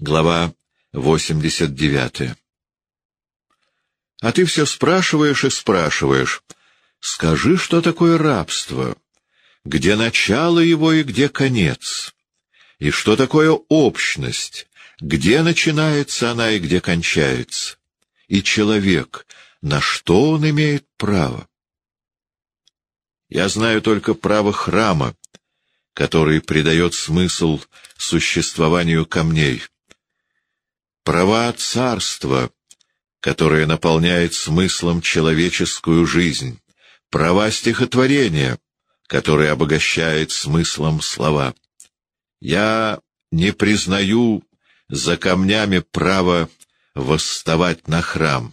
Глава 89 А ты все спрашиваешь и спрашиваешь. Скажи, что такое рабство? Где начало его и где конец? И что такое общность? Где начинается она и где кончается? И человек, на что он имеет право? Я знаю только право храма, который придает смысл существованию камней. Права царства, которое наполняет смыслом человеческую жизнь. Права стихотворения, которое обогащает смыслом слова. Я не признаю за камнями право восставать на храм,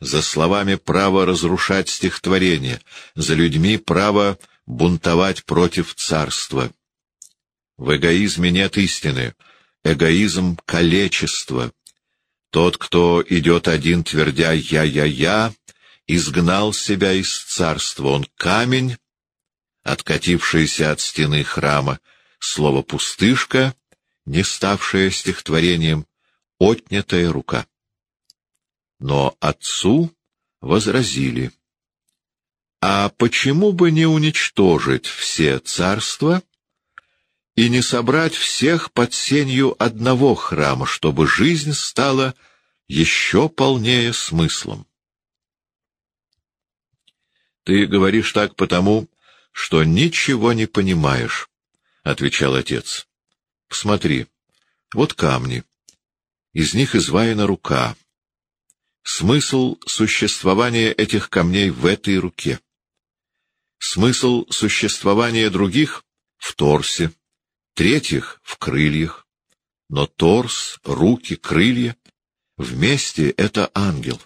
за словами право разрушать стихотворение, за людьми право бунтовать против царства. В эгоизме нет истины, эгоизм — калечество. Тот, кто идет один, твердя «я-я-я», изгнал себя из царства. Он камень, откатившийся от стены храма, слово «пустышка», не ставшее стихотворением, отнятая рука. Но отцу возразили — а почему бы не уничтожить все царства и не собрать всех под сенью одного храма, чтобы жизнь стала еще полнее смыслом? Ты говоришь так потому, что ничего не понимаешь, — отвечал отец. — Посмотри, вот камни. Из них изваяна рука. Смысл существования этих камней в этой руке. Смысл существования других — в торсе, третьих — в крыльях. Но торс, руки, крылья — вместе — это ангел.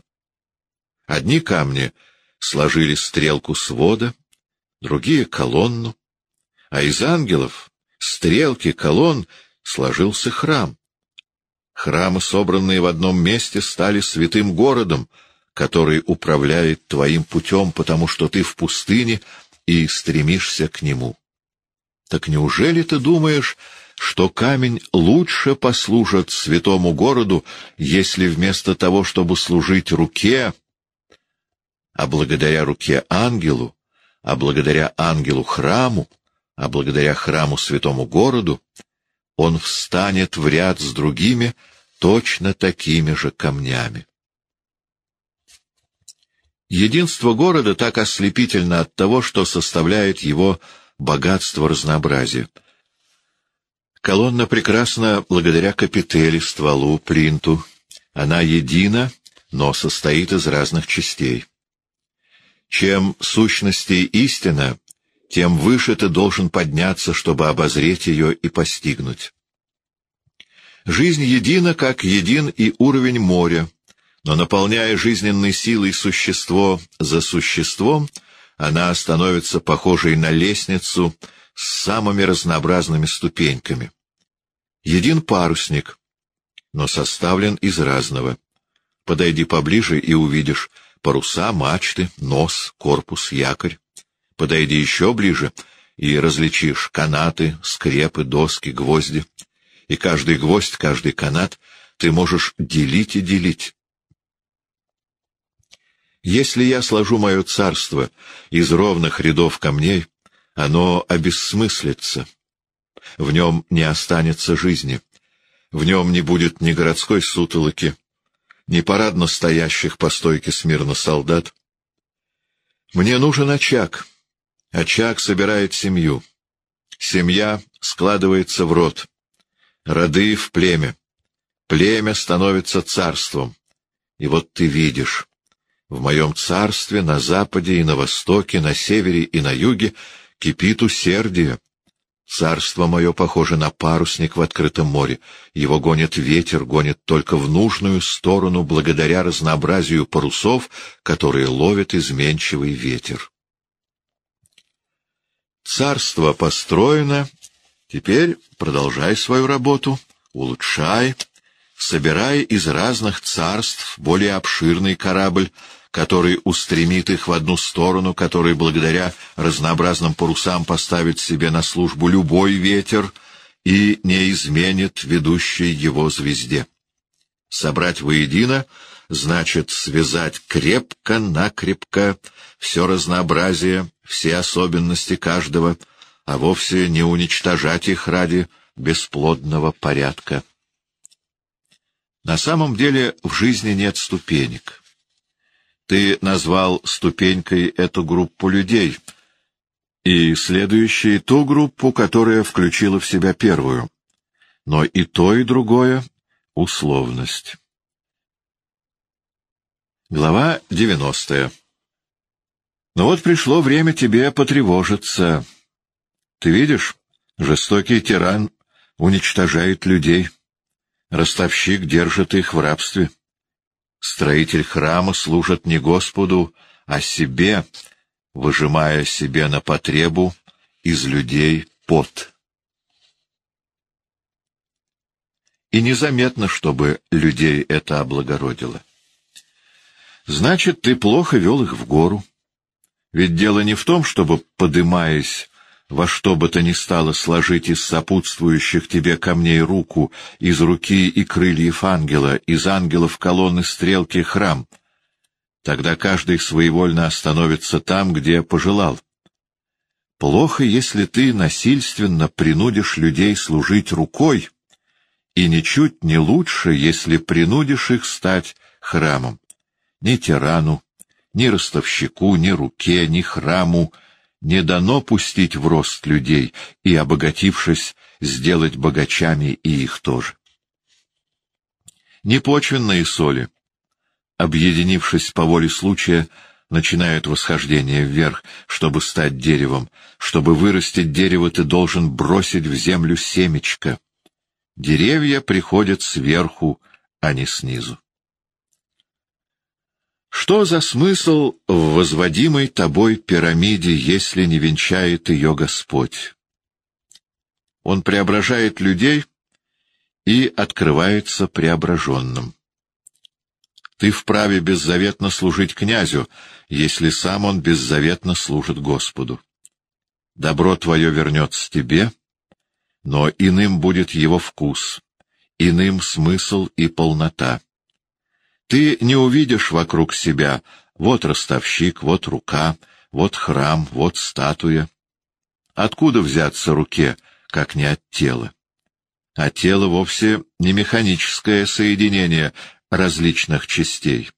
Одни камни сложили стрелку свода, другие — колонну, а из ангелов, стрелки, колонн, сложился храм. Храмы, собранные в одном месте, стали святым городом, который управляет твоим путем, потому что ты в пустыне — и стремишься к нему. Так неужели ты думаешь, что камень лучше послужит святому городу, если вместо того, чтобы служить руке, а благодаря руке ангелу, а благодаря ангелу храму, а благодаря храму святому городу, он встанет в ряд с другими точно такими же камнями. Единство города так ослепительно от того, что составляет его богатство разнообразия. Колонна прекрасна благодаря капители, стволу, плинту. Она едина, но состоит из разных частей. Чем сущностей истина, тем выше ты должен подняться, чтобы обозреть ее и постигнуть. Жизнь едина, как един и уровень моря, но наполняя жизненной силой существо за существом, она становится похожей на лестницу с самыми разнообразными ступеньками. Един парусник, но составлен из разного. Подойди поближе и увидишь паруса, мачты, нос, корпус, якорь. Подойди еще ближе и различишь канаты, скрепы, доски, гвозди. И каждый гвоздь, каждый канат ты можешь делить и делить. Если я сложу мое царство из ровных рядов камней, оно обессмыслится. В нем не останется жизни. В нем не будет ни городской сутолоки, ни парадно стоящих по стойке смирно солдат. Мне нужен очаг. Очаг собирает семью. Семья складывается в род. Роды в племя. Племя становится царством. И вот ты видишь, в моем царстве на западе и на востоке, на севере и на юге кипит усердие. Царство мое похоже на парусник в открытом море. Его гонит ветер, гонит только в нужную сторону благодаря разнообразию парусов, которые ловит изменчивый ветер. Царство построено. Теперь продолжай свою работу, улучшай, собирай из разных царств более обширный корабль, который устремит их в одну сторону, который благодаря разнообразным парусам поставит себе на службу любой ветер, и не изменит ведущей его звезде. Собрать воедино значит связать крепко-накрепко все разнообразие, все особенности каждого, а вовсе не уничтожать их ради бесплодного порядка. На самом деле в жизни нет ступенек. Ты назвал ступенькой эту группу людей, и следующие ту группу, которая включила в себя первую. Но и то, и другое — условность. Глава девяностая Ну вот пришло время тебе потревожиться. Ты видишь, жестокий тиран уничтожает людей. Ростовщик держит их в рабстве. Строитель храма служит не Господу, а себе, выжимая себе на потребу из людей пот. И незаметно, чтобы людей это облагородило. Значит, ты плохо вел их в гору. Ведь дело не в том, чтобы, подымаясь во что бы то ни стало сложить из сопутствующих тебе камней руку, из руки и крыльев ангела, из ангелов колонны стрелки храм. Тогда каждый своевольно остановится там, где пожелал. Плохо, если ты насильственно принудишь людей служить рукой, и ничуть не лучше, если принудишь их стать храмом. Ни тирану, ни ростовщику, ни руке, ни храму — не дано пустить в рост людей и, обогатившись, сделать богачами и их тоже. Непочвенные соли, объединившись по воле случая, начинают восхождение вверх, чтобы стать деревом. Чтобы вырастить дерево, ты должен бросить в землю семечко. Деревья приходят сверху, а не снизу. Что за смысл в возводимой тобой пирамиде, если не венчает ее Господь? Он преображает людей и открывается преображенным. Ты вправе беззаветно служить князю, если сам он беззаветно служит Господу. Добро твое вернется тебе, но иным будет его вкус, иным смысл и полнота. Ты не увидишь вокруг себя вот ростовщик, вот рука, вот храм, вот статуя. Откуда взяться руке, как не от тела? А тело вовсе не механическое соединение различных частей.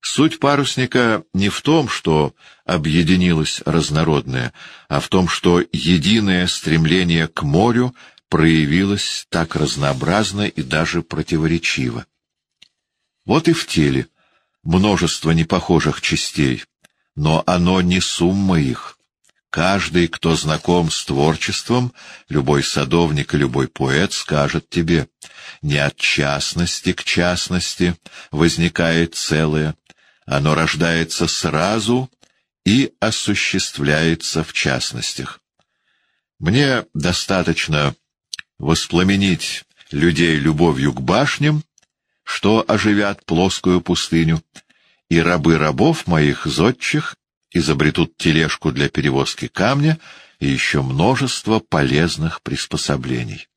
Суть парусника не в том, что объединилось разнородное, а в том, что единое стремление к морю проявилось так разнообразно и даже противоречиво. Вот и в теле множество непохожих частей, но оно не сумма их. Каждый, кто знаком с творчеством, любой садовник и любой поэт скажет тебе, не от частности к частности возникает целое, оно рождается сразу и осуществляется в частностях. Мне достаточно воспламенить людей любовью к башням, что оживят плоскую пустыню, и рабы рабов моих зодчих изобретут тележку для перевозки камня и еще множество полезных приспособлений.